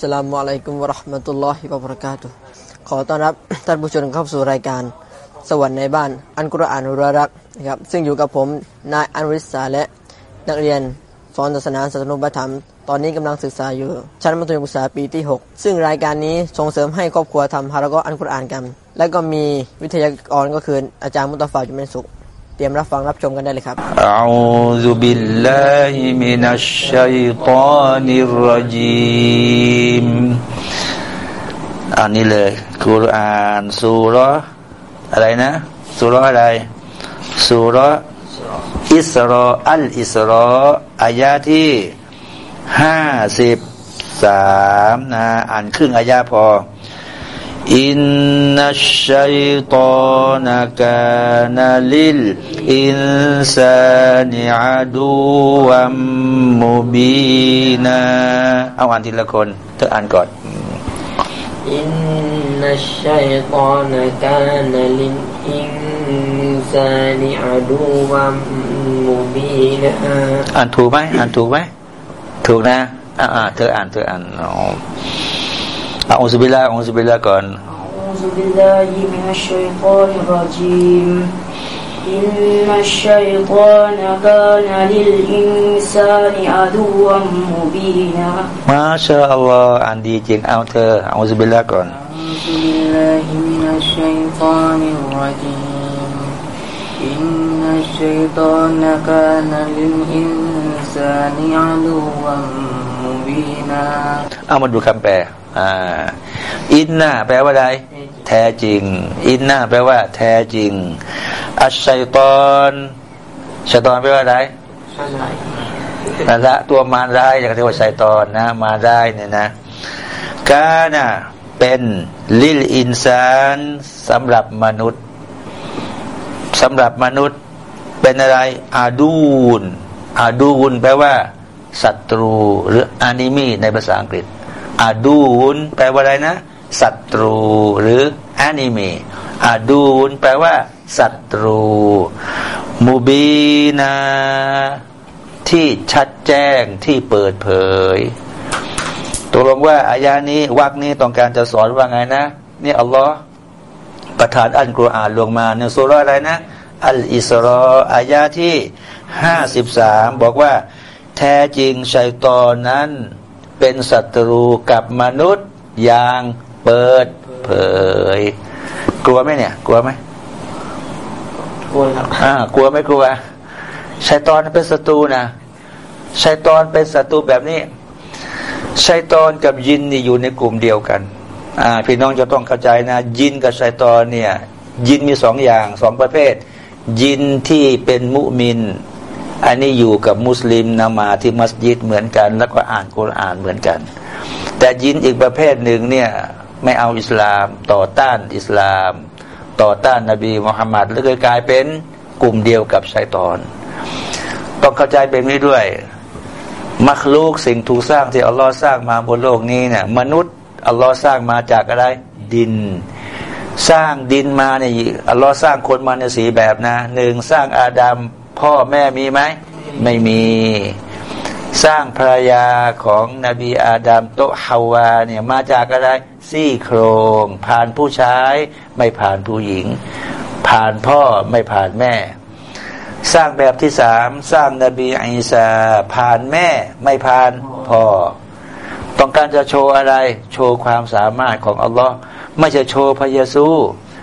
สลามุอะลัยกุมวะราะห์มะตุลลอฮิวะบะเราะกาตุขอต้อนรับท่านผู้ชมเข้าสู่รายการสวรรค์ในบ้าน อันกุรอานอุรารักนะครับ ซึ่งอยู่กับผมนายอันริสาและนักเรียนสอนศาสนาศาสนุปธรรม ตอนนี้กำลังศึกษาอยู่ ชั้นมัธยมศึกษาปีที่ 6 ซึ่งรายการนี้ส่งเสริมให้ครอบครัวทำฮารากออันกุรอานกัน และก็มีวิทยากรก็คืออาจารย์มุตตะฟาจุเมนสุข เตรียมรับฟังรับชมกันได้เลยครับอูซุบิลลาฮิมินัชชัยตานิรจีมอันนี้เลยกุรอานสุรออะไรนะสุรออะไรสุรอิสรออัลอิสรออายาที่ห้าสิบสามนะอ่านครึ่งอายาพอ อินนัชชัยตอนكان للإنسان عدوا مبينا เอาอ่านทีละคนเธออ่านก่อน إن الشيطان كان للإنسان عدوا مبينا อ่านถูกไหมอ่านถูกไหมถูกนะอ่าอ่าเธออ่านเธออ่านอ๋อ A'udzubillah, a'udzubillah kan. A'udzubillahi minasyaitonir rajim. Inna syaitana kana lil insani aduwwan mubina. Masyaallah, andi jin auta. A'udzubillah kan. A'udzubillahi minasyaitonir rajim. Inna syaitana kana lil insani aduwwan mubina. Amadul kampai. อ่าอินนาแปลว่าอะไรแท้จริง อินนาแปลว่า แท้จริง อัชชัยตอนชัยตอนแปลว่าอะไรนั่นละตัวมารร้ายอย่างที่ว่าชัยตอนนะ มารร้ายเนี่ยนะกาน่ะเป็นลิลอินซานสำหรับมนุษย์สำหรับมนุษย์เป็นอะไร อาดูนอาดูนแปลว่าศัตรูหรืออนิมีในภาษาอังกฤษ อาดูนแปลว่าอะไรนะศัตรูหรือแอนิเมอาดูนแปลว่าศัตรูมูบีนาที่ชัดแจ้งที่เปิดเผยตกลงว่าอายานี้วักนี้ต้องการจะสอนว่าไงนะนี่อัลลอฮ์ประทานอัลกุรอานลงมาในสุรอะไรนะ อัลอิสรออายาที่ห้าสิบสามบอกว่า แท้จริงชัยตอนนั้น เป็นศัตรูกับมนุษย์อย่างเปิดเผย กลัวไหมเนี่ย กลัวไหมกลัวครับอ่ากลัวไหมกลัวชัยตอนเป็นศัตรูนะชัยตอนเป็นศัตรูแบบนี้ชัยตอนกับยินนี่อยู่ในกลุ่มเดียวกัน อ่า พี่น้องจะต้องเข้าใจนะ ยินกับชัยตอนเนี่ย ยินมีสองอย่างสองประเภท ยินที่เป็นมุมิน อันนี้อยู่กับมุสลิมนมาที่มัสยิดเหมือนกัน แล้วก็อ่านกุรอานเหมือนกัน แต่ยินอีกประเภทหนึ่งเนี่ยไม่เอาอิสลามต่อต้านอิสลาม ต่อต้านนบีมุฮัมมัดแล้วก็กลายเป็นกลุ่มเดียวกับชัยตอน ต้องเข้าใจเป็นนี้ด้วย มัคลูกสิ่งถูกสร้างที่อัลลอฮ์สร้างมาบนโลกนี้เนี่ยมนุษย์อัลลอฮ์สร้างมาจากอะไรดิน สร้างดินมาเนี่ยอัลลอฮ์สร้างคนมาในสีแบบนะหนึ่งสร้างอาดัม พ่อแม่มีไหม ไม่มี สร้างภรรยาของนบีอาดัมโตฮาวาเนี่ยมาจากอะไรซี่โครง ผ่านผู้ชายไม่ผ่านผู้หญิง ผ่านพ่อไม่ผ่านแม่ สร้างแบบที่สามสร้างนบีอิสาผ่านแม่ไม่ผ่านพ่อต้องการจะโชว์อะไร โชว์ความสามารถของอัลลอฮ์ไม่จะโชว์พระเยซู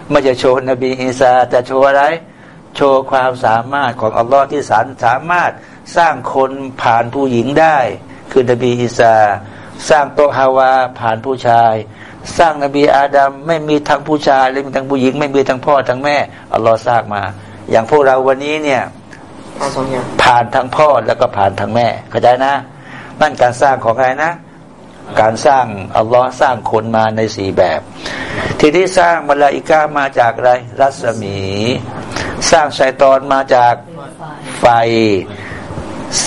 ไม่จะโชว์นบีอิสาแต่โชว์อะไร โชว์ความสามารถของอัลลอฮ์ที่สารสามารถสร้างคนผ่านผู้หญิงได้ คือนบีอิสาสร้างโตฮาวาผ่านผู้ชาย สร้างนบีอาดัมไม่มีทั้งผู้ชายและมีทั้งผู้หญิง ไม่มีทั้งพ่อทั้งแม่อัลลอฮ์สร้างมา อย่างพวกเราวันนี้เนี่ยผ่านทั้งพ่อแล้วก็ผ่านทั้งแม่เข้าใจนะ นั่นการสร้างของใครนะ การสร้างอัลลอฮ์สร้างคนมาในสี่แบบ ทีนี้สร้างมาลาอิกามาจากอะไร รัศมี สร้างชัยตอนมาจากไฟ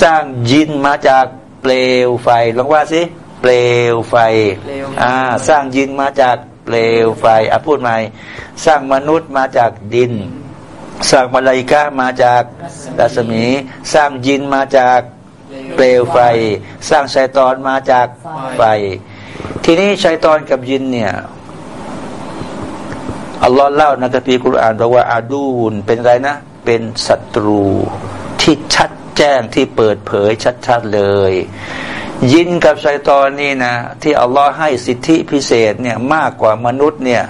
สร้างยินมาจากเปลวไฟลองว่าสิเปลวไฟอ่าสร้างยินมาจากเปลวไฟอะพูดใหม่สร้างมนุษย์มาจากดิน สร้างมาลาอิกามาจากรัศมี สร้างยินมาจากเปลวไฟ สร้างชัยตอนมาจากไฟ ทีนี้ชัยตอนกับยินเนี่ย อัลลอฮ์เล่าในกัมภีร์กุรอานบอกว่าอาดูนเป็นไรนะ เป็นศัตรูที่ชัดแจ้งที่เปิดเผยชัดๆเลย ยินกับชัยตอนนี่นะ ที่อัลลอฮ์ให้สิทธิพิเศษเนี่ยมากกว่ามนุษย์เนี่ย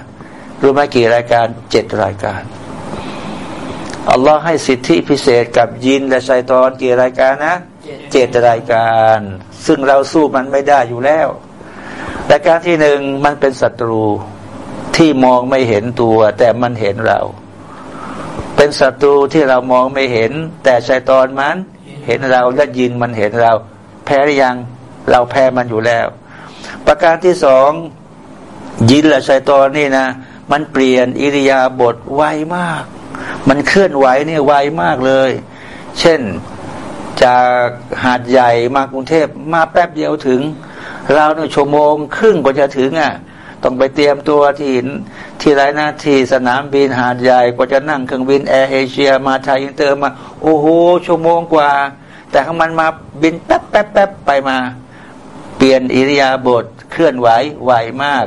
รู้ไหมกี่รายการเจ็ดรายการอัลลอฮ์ให้สิทธิพิเศษกับยินและชัยตอนกี่รายการนะเจ็ดรายการ ซึ่งเราสู้มันไม่ได้อยู่แล้วรายการที่หนึ่งมันเป็นศัตรู ที่มองไม่เห็นตัว แต่มันเห็นเรา เป็นศัตรูที่เรามองไม่เห็น แต่ชัยตอนมันเห็นเราและยินมันเห็นเรา แพ้หรือยังเราแพ้มันอยู่แล้ว ประการที่สองยินและชัยตอนนี่นะมันเปลี่ยนอิริยาบถไวมาก มันเคลื่อนไหวเนี่ยไวมากเลย เช่นจากหาดใหญ่มากรุงเทพมาแป๊บเดียวถึง เราเนี่ยชั่วโมง ครึ่งกว่าจะถึงอะ ต้องไปเตรียมตัวที่ที่ไรนะที่สนามบินหาดใหญ่กว่าจะนั่งเครื่องบินแอร์เอเชียมาไทยอินเตอร์มา โอ้โหชั่วโมงกว่า แต่ข้างมันมาบินแป๊บแป๊บแป๊บไปมา เปลี่ยนอิริยาบถเคลื่อนไหวไหวมาก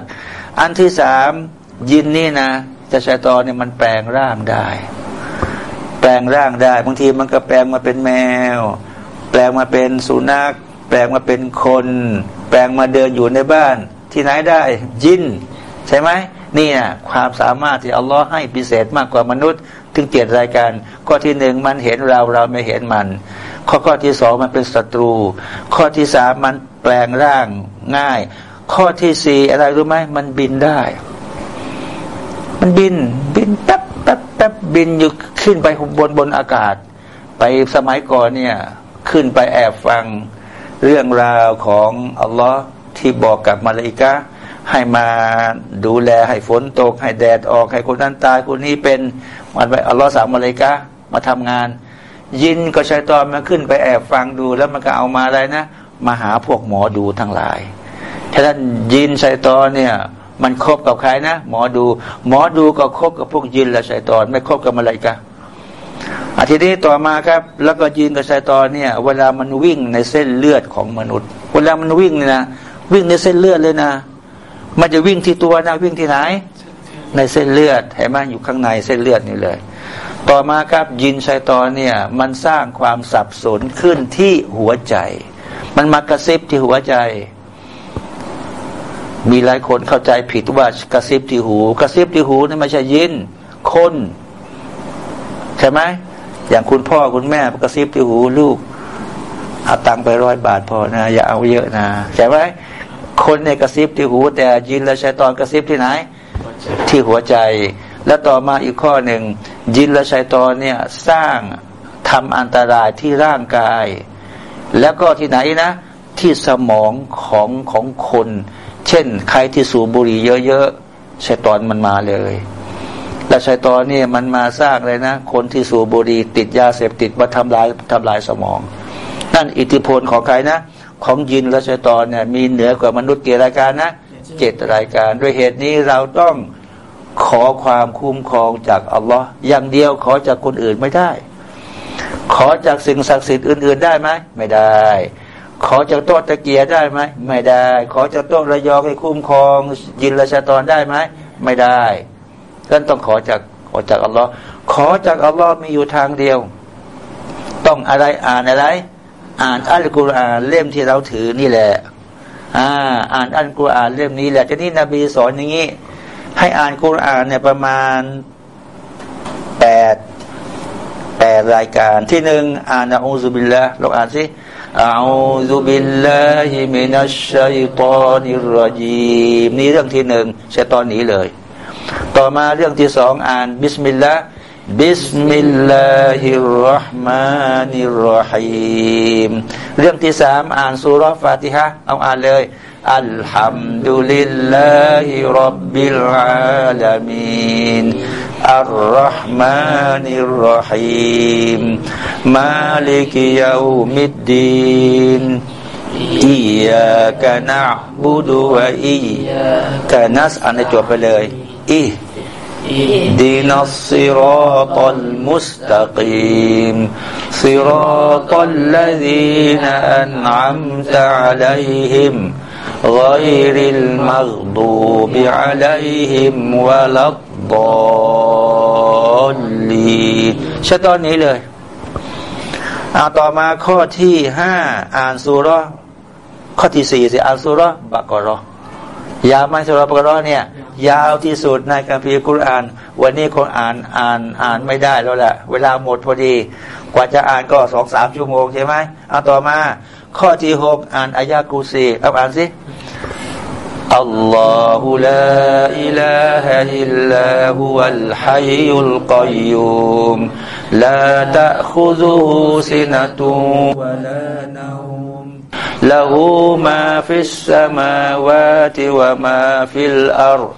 อันที่สามญินนี่นะจะชัยตอนเนี่ยมันแปลงร่างได้ แปลงร่างได้ บางทีมันก็แปลงมาเป็นแมว แปลงมาเป็นสุนัขแปลงมาเป็นคน แปลงมาเดินอยู่ในบ้าน ที่ไหนได้ ยิน ใช่ไหมนี่นะความสามารถที่อัลลอฮ์ให้พิเศษมากกว่ามนุษย์ ถึงเจ็ดรายการข้อที่หนึ่งมันเห็นเราเราไม่เห็นมัน ข้อข้อที่สองมันเป็นศัตรู ข้อที่สามมันแปลงร่างง่าย ข้อที่สี่อะไรรู้ไหมมันบินได้ มันบินบินแป๊บแป๊บแป๊บบินอยู่ขึ้นไปบนบนอากาศ ไปสมัยก่อนเนี่ยขึ้นไปแอบฟังเรื่องราวของอัลลอฮ์ ที่บอกกับมาลาอิกะให้มาดูแลให้ฝนตก ให้แดดออก ให้คนนั้นตายคนนี้เป็นมันไปอัลลอฮ์สามมาลาอิกะมาทำงาน ยินก็ใช้ตอนมาขึ้นไปแอบฟังดูแล้วมันก็เอามาอะไรนะมาหาพวกหมอดูทั้งหลายฉะนั้นยินชัยตอนเนี่ย มันคบกับใครนะ หมอดู หมอดูก็คบกับพวกยินและชัยตอนไม่คบกับมาลาอิกะอาทิตย์นี้ต่อมาครับ แล้วก็ยินกับชัยตอนเนี่ย เวลามันวิ่งในเส้นเลือดของมนุษย์ เวลามันวิ่งเนี่ยนะ วิ่งในเส้นเลือดเลยนะ มันจะวิ่งที่ตัวนะวิ่งที่ไหน ในเส้นเลือดเห็นไหมอยู่ข้างในเส้นเลือดนี่เลย ต่อมาครับยินชัยตอนเนี่ย มันสร้างความสับสนขึ้นที่หัวใจ มันมากระซิบที่หัวใจ มีหลายคนเข้าใจผิดว่ากระซิบที่หู กระซิบที่หูนี่ไม่ใช่ยินคนใช่ไหมอย่างคุณพ่อคุณแม่กระซิบที่หูลูกเอาตังไปร้อยบาทพอนะ อย่าเอาเยอะนะใช่ไหม คนในกระซิบที่หู แต่ยินและชัยตอนกระซิบที่ไหน ที่หัวใจ แล้วต่อมาอีกข้อหนึ่ง ยินและชัยตอนเนี่ยสร้างทำอันตรายที่ร่างกาย แล้วก็ที่ไหนนะ ที่สมองของของคน เช่น ใครที่สูบบุหรี่เยอะๆชัยตอนมันมาเลยและชัยตอนนี่มันมาสร้างเลยนะ คนที่สูบบุหรี่ติดยาเสพติดมาทำลายทำลายสมองนั่นอิทธิพลของใครนะ ของยินและชัยตอนเนี่ยมีเหนือกว่ามนุษย์กี่รายการนะเจ็ดรายการ ด้วยเหตุนี้เราต้องขอความคุ้มครองจากอัลลอฮ์อย่างเดียวขอจากคนอื่นไม่ได้ ขอจากสิ่งศักดิ์สิทธิ์อื่น ๆ ได้ไหมไม่ได้ ขอจากโต๊ะตะเกียได้ไหมไม่ได้ ขอจากโต๊ะระยองให้คุ้มครอง ยินและชัยตอนได้ไหมไม่ได้ท่านต้องขอจากขอจากอัลลอฮ์ขอจากอัลลอฮ์มีอยู่ทางเดียว ต้องอะไรอ่านอะไร อ่านอัลกุรอานเล่มที่เราถือนี่แหละ อ่า อ่านอัลกุรอานเล่มนี้แหละจะนี่นบีสอนอย่างนี้ ให้อ่านกุรอานเนี่ยประมาณแปดแปดรายการที่หนึ่งอ่าน أعوذ بالله ลองอ่านสิ أعوذ بالله من الشيطان الرجيم นี่เรื่องที่หนึ่งชัยตอนนี้เลย ต่อมาเรื่องที่สองอ่าน بسم الله الرحمن الرحيم เรื่องที่สามอ่านสุรฟาติฮะเอาอ่านเลย الحمد للهาฮิรับบิลอาลามีนอัลราะห์มานิรราะฮีมมาลิกยามิดดีนอียากะนะบุดุวะอียากะนัสอ่านจบไปเลยอี اهدنا الصراط المستقيم صراط الذين أنعمت عليهم غير المغضوب عليهم ولا الضالين ชะตอนนี้เลยเอาต่อมาข้อที่ห้าอ่านสุรข้อที่สี่สิอ่านสุรบักรอยาวไหมสุรบักรเนี่ย ยาวที่สุดในคัมภีร์คุราน วันนี้คนอ่านอ่านอ่านไม่ได้แล้วแหละเวลาหมดพอดี กว่าจะอ่านก็สองสามชั่วโมงใช่ไหมเอาต่อมา ข้อที่หกอ่านอายะกูซีเอาอ่านสิ الله لا إله إلا هو الحي القيوم لا تأخذه سنة ولا نوم له ما في السماوات وما في الأرض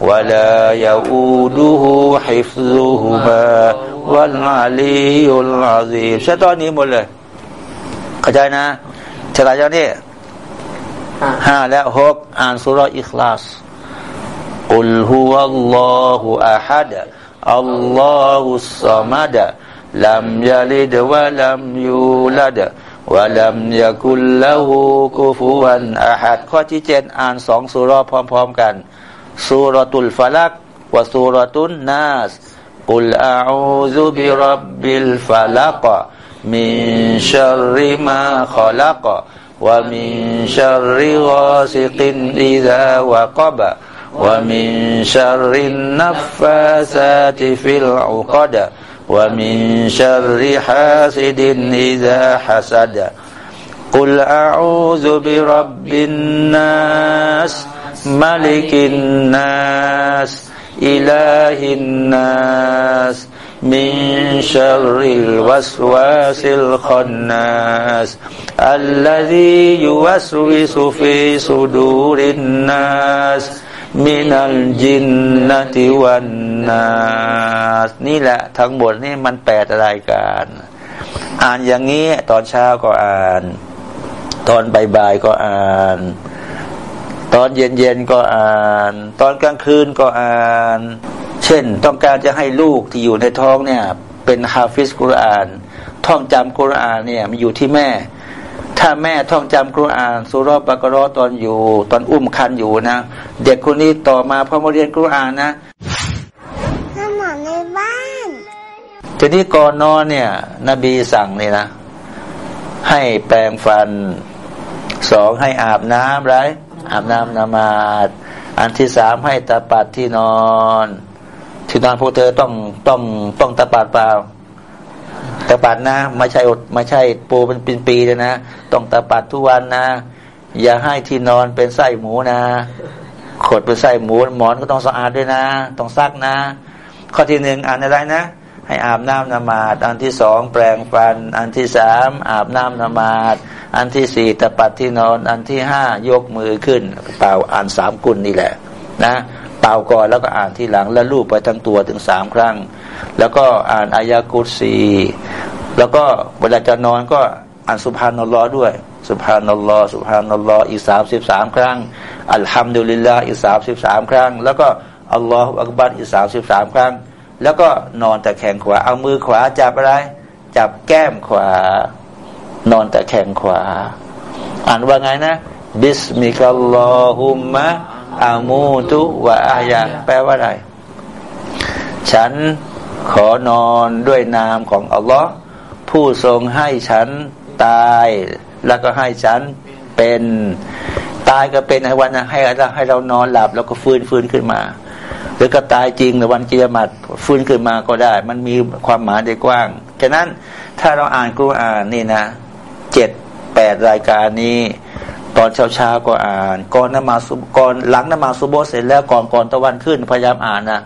ولا يؤوده حفظهما والعلي العظيم ใช่ตอนนี้หมดเลยเข้าใจนะเท่าไหร่แล้วนี่ห้าและหกอ่านสุรอิคลาส قل هو الله أحد الله الصمد لم يلد ولم يولد ولم يكن له كفوا أحد ข้อที่เจ็ดอ่านสองสุรพร้อมๆกัน สุรตุลฟลักวะสุรตุนนัสกุลอาอูซุบิรับบิลฟลักมินชัรริมาขลักวะมินชัรริกาซิกินอิซาวะกบะ ومن شر النفاثات في العقد ومن شر حاسد إذا حسد قل أعوذ برب الناس มาลิกินนัสอิลาหินนัสมินชัลริลวัสวาสิลขอนนัสอัลลอฮียุวัสวิสุฟิสุดูรินนัสมินัลจินนติวันนัสนี่แหละทั้งบทนี่มันแปดรายการ อ่านอย่างนี้ ตอนเช้าก็อ่าน ตอนบ่ายก็อ่าน ตอนเย็นๆก็อ่าน ตอนกลางคืนก็อ่าน เช่นต้องการจะให้ลูกที่อยู่ในท้องเนี่ยเป็นฮาฟิสกุรอาน ท่องจำกุรอานเนี่ยมันอยู่ที่แม่ ถ้าแม่ท่องจำกุรอานสุรบากรอตอนอยู่ ตอนอุ้มคันอยู่นะ เด็กคนนี้ต่อมาพอมาเรียนกุรอานนะสมอในบ้านทีนี้ก่อนนอนเนี่ย นบีสั่งเลยนะ ให้แปรงฟันสองให้อาบน้ำไร อาบน้ำนมาดอันที่สามให้ตาปัดที่นอนที่นอนพวกเธอต้องต้องต้องตาปัดเปล่าตาปัดนะไม่ใช่อดไม่ใช่ปูเป็นปีปีเลยนะต้องตาปัดทุกวันนะ อย่าให้ที่นอนเป็นไส้หมูนะขดเป็นไส้หมูหมอนก็ต้องสะอาดด้วยนะ ต้องซักนะ ข้อที่หนึ่งอ่านอะไรนะ ให้อาบน้ำนมาดอันที่สองแปรงฟัน อันที่สามอาบน้ำนมาดอันที่สี่ตะปัดที่นอน อันที่ห้ายกมือขึ้น เป่าอ่านสามกุลนี่แหละ นะเป่าก่อนแล้วก็อ่านที่หลังแล้วลูบไปทั้งตัวถึงสามครั้ง แล้วก็อ่านอายากุสีแล้วก็เวลาจะนอนก็อ่าน سبحان الله ด้วย سبحان الله سبحان الله อีกสามสิบสามครั้ง الحمد لله อีกสามสิบสามครั้ง แล้วก็ الله أكبر อีกสามสิบสามครั้ง แล้วก็นอนตะแคงขวา เอามือขวาจับอะไร จับแก้มขวา นอนตะแคงขวา อ่านว่าไงนะ باسمك اللهم أموت وأحيا แปลว่าอะไร ฉันขอนอนด้วยนามของอัลลอฮ์ผู้ทรงให้ฉันตาย แล้วก็ให้ฉันเป็นตายก็เป็นในวันให้เราให้เรานอนหลับ แล้วก็ฟื้นฟื้นขึ้นมา หรือก็ตายจริงในวันกิยามัดฟื้นขึ้นมาก็ได้ มันมีความหมายได้กว้าง ฉะนั้นถ้าเราอ่านกุรอานนี่นะเจ็ดแปดรายการนี้ ตอนเช้าเช้าก็อ่านก่อนนมาสุก่อนหลังนมาสุโบเสร็จแล้วก่อนก่อนตะวันขึ้นพยายามอ่านนะ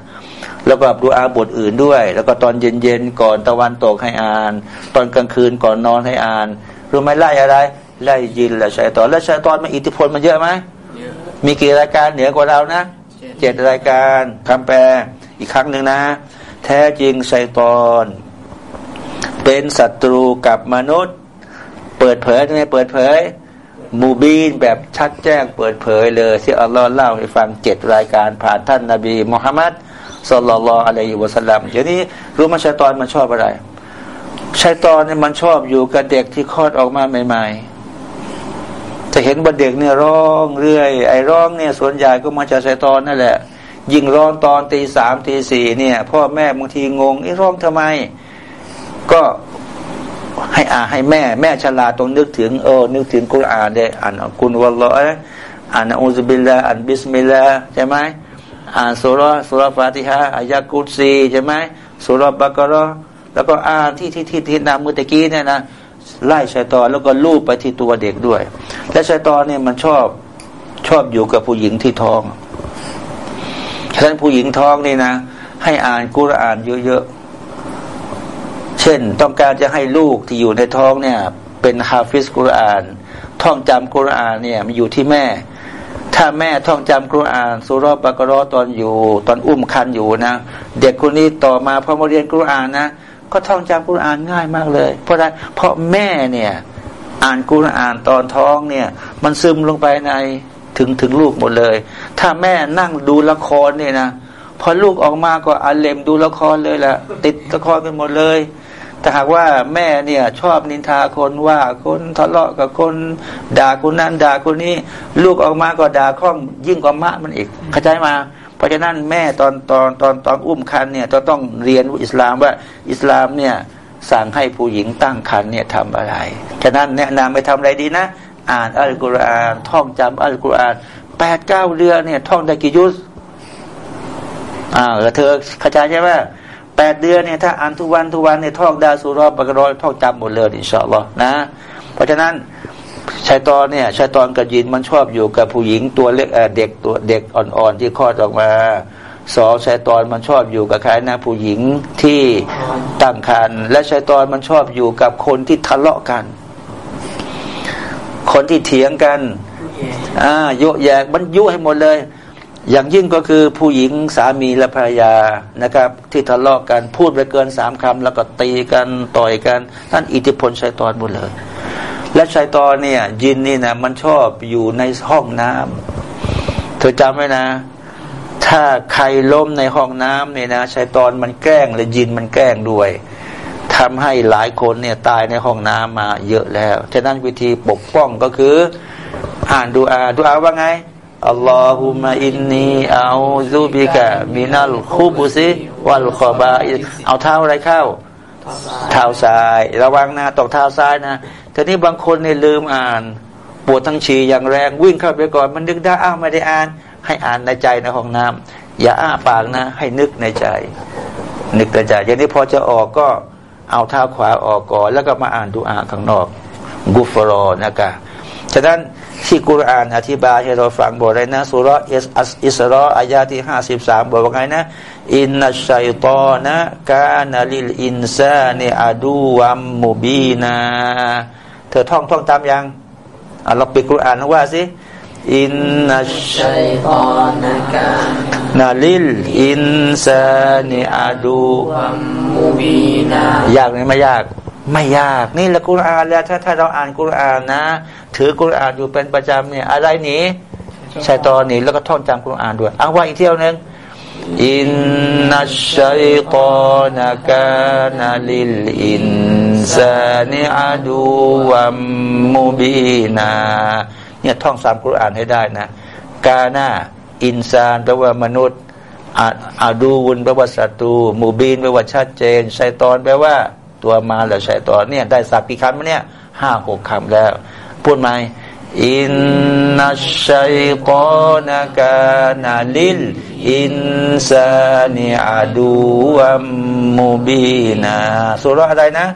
แล้วก็ดูอาบทอื่นด้วย แล้วก็ตอนเย็นเย็นก่อนตะวันตกให้อ่าน ตอนกลางคืนก่อนนอนให้อ่านรู้ไหมไล่อะไร ไล่ยินและชัยตอนและชัยตอนมันอิทธิพลมันเยอะไหมมีกี่รายการเหนือกว่าเรานะ เจ็ดรายการคำแปลอีกครั้งหนึ่งนะ แท้จริงชัยตอน เป็นศัตรูกับมนุษย์ เปิดเผยใช่ไหมเปิดเผย มูบีนแบบชัดแจ้งเปิดเผยเลยที่อัลลอฮ์เล่าให้ฟังเจ็ดรายการ ผ่านท่านนาบีมุฮัมมัดสุลลัลลอฮุอะลัยฮิวะสัลลัมเดี๋ยวนี้รู้มาชัยตอนมันชอบอะไรชัยตอนเนี่ยมันชอบอยู่กับเด็กที่คลอดออกมาใหม่ ๆ จะเห็นว่าเด็กเนี่ยร้องเรื่อย ไอ้ร้องเนี่ยส่วนใหญ่ก็มาจากชัยตอนนั่นแหละ ยิ่งร้องตอนตีสามตีสี่เนี่ย พ่อแม่บางทีงงไอ้ร้องทำไม ก็ให้อาให้แม่แม่ฉลาดตรงนึกถึงเออนึกถึงกุรอานได้อ่านกุลวัลลออ่าน أعوذ بالله อ่าน بسم الله ใช่ไหมอ่านสุรสุรฟาติฮะ آية الكرسي ใช่ไหมสุรบักรอแล้วก็อ่านที่ที่ที่ที่นามือตะกี้เนี่ยนะ ไล่ชัยตอนแล้วก็ลูบไปที่ตัวเด็กด้วย และชัยตอนเนี่ยมันชอบชอบอยู่กับผู้หญิงที่ท้องฉะนั้นผู้หญิงท้องนี่นะ ให้อ่านกุรอานเยอะๆ เช่นต้องการจะให้ลูกที่อยู่ในท้องเนี่ย เป็นฮาฟิสกุรอาน ท่องจำกุรอานเนี่ยมันอยู่ที่แม่ ถ้าแม่ท่องจำกุรอานสุรบากรอตอนอยู่ ตอนอุ้มคันอยู่นะ เด็กคนนี้ต่อมาพอมาเรียนกุรอานนะ ก็ท่องจำกุรอานง่ายมากเลย เพราะอะไรเพราะแม่เนี่ย อ่านกุรอานตอนท้องเนี่ย มันซึมลงไปในถึงถึงลูกหมดเลย ถ้าแม่นั่งดูละครเนี่ยนะพอลูกออกมาก็อาเลมดูละครเลยละติดละครกันหมดเลย แต่หากว่าแม่เนี่ยชอบนินทาคนว่าคนทะเลาะกับคนด่าคนนั้นด่าคนนี้ ลูกออกมาก็ด่าข้องยิ่งกว่ามะมันอีกเข้าใจมา ราะฉะนั้นแม่ตอนตอนตอนตอนอุ้มคันเนี่ยจะต้องเรียนอิสลามว่าอิสลามเนี่ยสั่งให้ผู้หญิงตั้งคันเนี่ยทำอะไร ฉะนั้นแนะนำไปทำอะไรดีนะ อ่านอัลกุรอานท่องจำอัลกุรอานแปดเก้าเดือนเนี่ยท่องได้กี่ยุสอ่าเธอเข้าใจใช่ไหมแปดเดือนเนี่ยถ้าอ่านทุกวันทุกวันเนี่ยท่องดาสุรอบกรอยท่องจำหมดเลยอินชาอัลลอฮ์นะ เพราะฉะนั้น ชายตอนเนี่ยชายตอนกับยินมันชอบอยู่กับผู้หญิงตัวเล็กเด็กตัวเด็กอ่อนๆที่คลอดออกมาสองชายตอนมันชอบอยู่กับใครนะผู้หญิงที่ตั้งครรภ์และชายตอนมันชอบอยู่กับคนที่ทะเลาะกัน คนที่เถียงกันอ่าโยแยกมันยุให้หมดเลย อย่างยิ่งก็คือผู้หญิงสามีและภรรยานะครับ ที่ทะเลาะกันพูดไปเกินสามคำแล้วก็ตีกันต่อยกันนั่นอิทธิพลชายตอนหมดเลย และชายตอนเนี่ย ยินนี่นะมันชอบอยู่ในห้องน้ำเธอจำไว้นะ ถ้าใครล้มในห้องน้ำเนี่ยนะชายตอนมันแกล้งและยินมันแกล้งด้วยทำให้หลายคนเนี่ยตายในห้องน้ำมาเยอะแล้วฉะนั้นวิธีปกป้องก็คือ อ่านดูอาดูอาว่าไงอัลลอฮุมะอินนีอาซูบิกะมินัลคูบุซิวัลคอบาเอาเท้าอะไรเข้า เท้าซ้าย ระวังนะตกเท้าซ้ายนะทีนี้บางคนเนี่ยลืมอ่าน ปวดทั้งฉี่อย่างแรงวิ่งเข้าไปก่อน มันนึกได้อ้าวไม่ได้อ่าน ให้อ่านในใจในห้องน้ำอย่าอ้าปากนะ ให้นึกในใจ นึกในใจอย่างนี้พอจะออกก็เอาเท้าขวาออกก่อน แล้วก็มาอ่านดูอาข้างนอกغفرانك ฉะนั้นที่กุรอานอธิบายให้เราฟังบอกเลยนะสุรอัลอิสรออายาที่ห้าสิบสามบอกว่าไงนะ إن الشيطان كان للإنسان عدوا مبينا เธอท่องท่องตามยังอะเราปิดกุรอานว่าสิ إن الشيطان كان للإنسان عدوا مبينا ยากไหมไม่ยากไม่ยากนี่แหละกุรอานแล้วถ้าถ้าเราอ่านกุรอานนะ ถือกุรอานอยู่เป็นประจำเนี่ยอะไรหนีชัยตอนหนีแล้วก็ท่องจำกุรอานด้วยเอาว่าอีกเที่ยวหนึ่ง إن الشيطان كان للإنسان عدوا مبينا เนี่ยท่องสามกุรอานให้ได้นะكان إنسان แปลว่ามนุษย์عدو แปลว่าศัตรูمبين แปลว่าชัดเจนชัยตอนแปลว่าตัวมาแล้วชัยตอนเนี่ยได้สักกี่คำเนี่ยห้าหกคำแล้ว พูดไหม إن الشيطان كان للإنسان عدوا مبينا ซูเราะฮฺอะไรนะ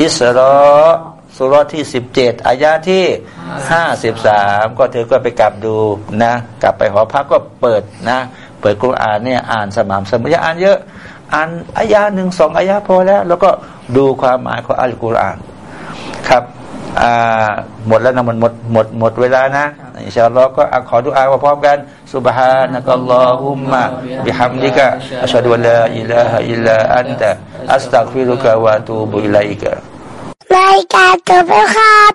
อิสรออฺซูเราะฮฺที่สิบเจ็ดอายาที่ห้าสิบสามก็เธอก็ไปกลับดูนะ กลับไปหอพักก็เปิดนะ เปิดกุรอานเนี่ยอ่านสม่ำเสมออย่าอ่านเยอะ อ่านอายาหนึ่งสองอายาพอแล้ว แล้วก็ดูความหมายของอัลกุรอานครับ หมดแล้วนะหมดหมดหมดหมดเวลานะอินชาอัลลอฮ์ก็ขอดุอาพร้อมกันสุบฮานะกัลลอฮุมมะบิฮัมดิกะอัสฮาดุลลาอิลาฮะอิลลาอันตะอัสตักฟิรุกะวะตูบุอิลัยกะรายการจบแล้วครับ